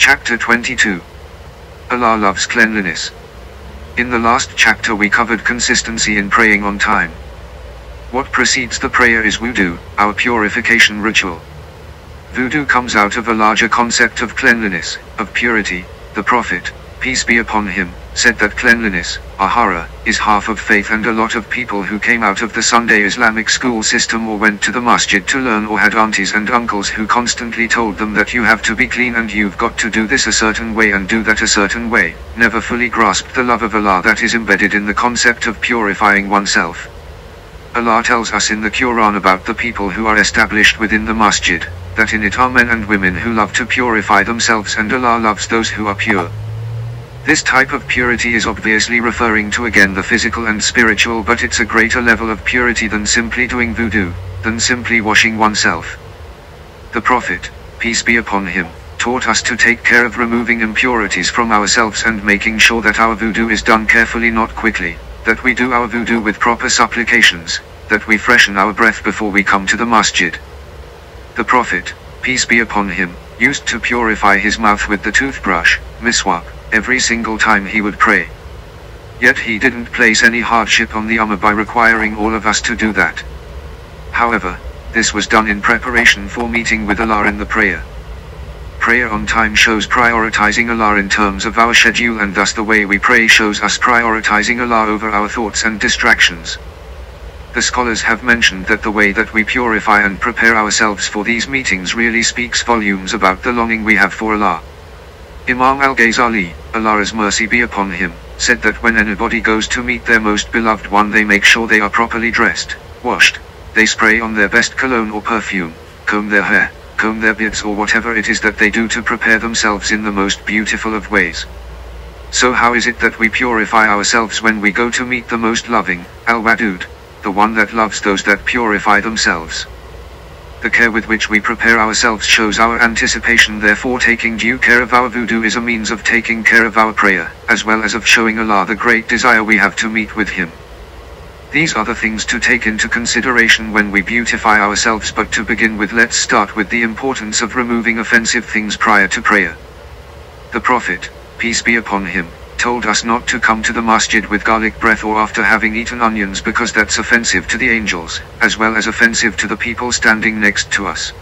Chapter 22 Allah loves cleanliness. In the last chapter we covered consistency in praying on time. What precedes the prayer is wudu, our purification ritual. Wudu comes out of a larger concept of cleanliness, of purity. The Prophet, peace be upon him, said that cleanliness, ahara, is half of faith and a lot of people who came out of the Sunday Islamic school system or went to the masjid to learn or had aunties and uncles who constantly told them that you have to be clean and you've got to do this a certain way and do that a certain way, never fully grasped the love of Allah that is embedded in the concept of purifying oneself. Allah tells us in the Quran about the people who are established within the masjid, that in it are men and women who love to purify themselves and Allah loves those who are pure. This type of purity is obviously referring to again the physical and spiritual but it's a greater level of purity than simply doing wudu, than simply washing oneself. The Prophet, peace be upon him, taught us to take care of removing impurities from ourselves and making sure that our wudu is done carefully not quickly, that we do our wudu with proper supplications, that we freshen our breath before we come to the masjid. The Prophet, peace be upon him, used to purify his mouth with the toothbrush, miswak, every single time he would pray. Yet he didn't place any hardship on the Ummah by requiring all of us to do that. However, this was done in preparation for meeting with Allah in the prayer. Prayer on time shows prioritizing Allah in terms of our schedule and thus the way we pray shows us prioritizing Allah over our thoughts and distractions. The scholars have mentioned that the way that we purify and prepare ourselves for these meetings really speaks volumes about the longing we have for Allah. Imam al-Ghazali, Allah's mercy be upon him, said that when anybody goes to meet their most beloved one they make sure they are properly dressed, washed, they spray on their best cologne or perfume, comb their hair, comb their beards or whatever it is that they do to prepare themselves in the most beautiful of ways. So how is it that we purify ourselves when we go to meet the most loving, Al-Wadud, the one that loves those that purify themselves? The care with which we prepare ourselves shows our anticipation therefore taking due care of our wudu is a means of taking care of our prayer, as well as of showing Allah the great desire we have to meet with Him. These are the things to take into consideration when we beautify ourselves but to begin with let's start with the importance of removing offensive things prior to prayer. The Prophet, peace be upon him, told us not to come to the masjid with garlic breath or after having eaten onions because that's offensive to the angels, as well as offensive to the people standing next to us.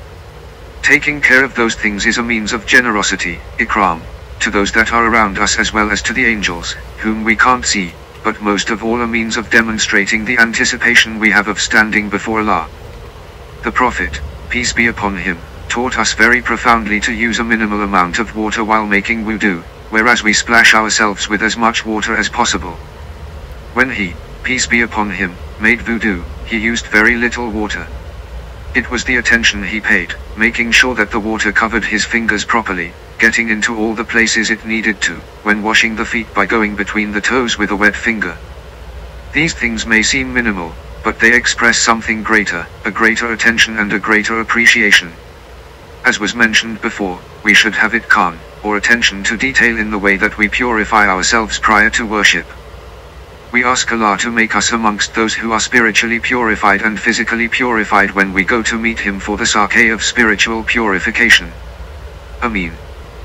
Taking care of those things is a means of generosity, ikram, to those that are around us as well as to the angels, whom we can't see, but most of all a means of demonstrating the anticipation we have of standing before Allah. The Prophet, peace be upon him, taught us very profoundly to use a minimal amount of water while making wudu, whereas we splash ourselves with as much water as possible. When he, peace be upon him, made wudu, he used very little water. It was the attention he paid, making sure that the water covered his fingers properly, getting into all the places it needed to, when washing the feet by going between the toes with a wet finger. These things may seem minimal, but they express something greater, a greater attention and a greater appreciation. As was mentioned before, we should have itqan or attention to detail in the way that we purify ourselves prior to worship. We ask Allah to make us amongst those who are spiritually purified and physically purified when we go to meet Him for the sake of spiritual purification. Ameen.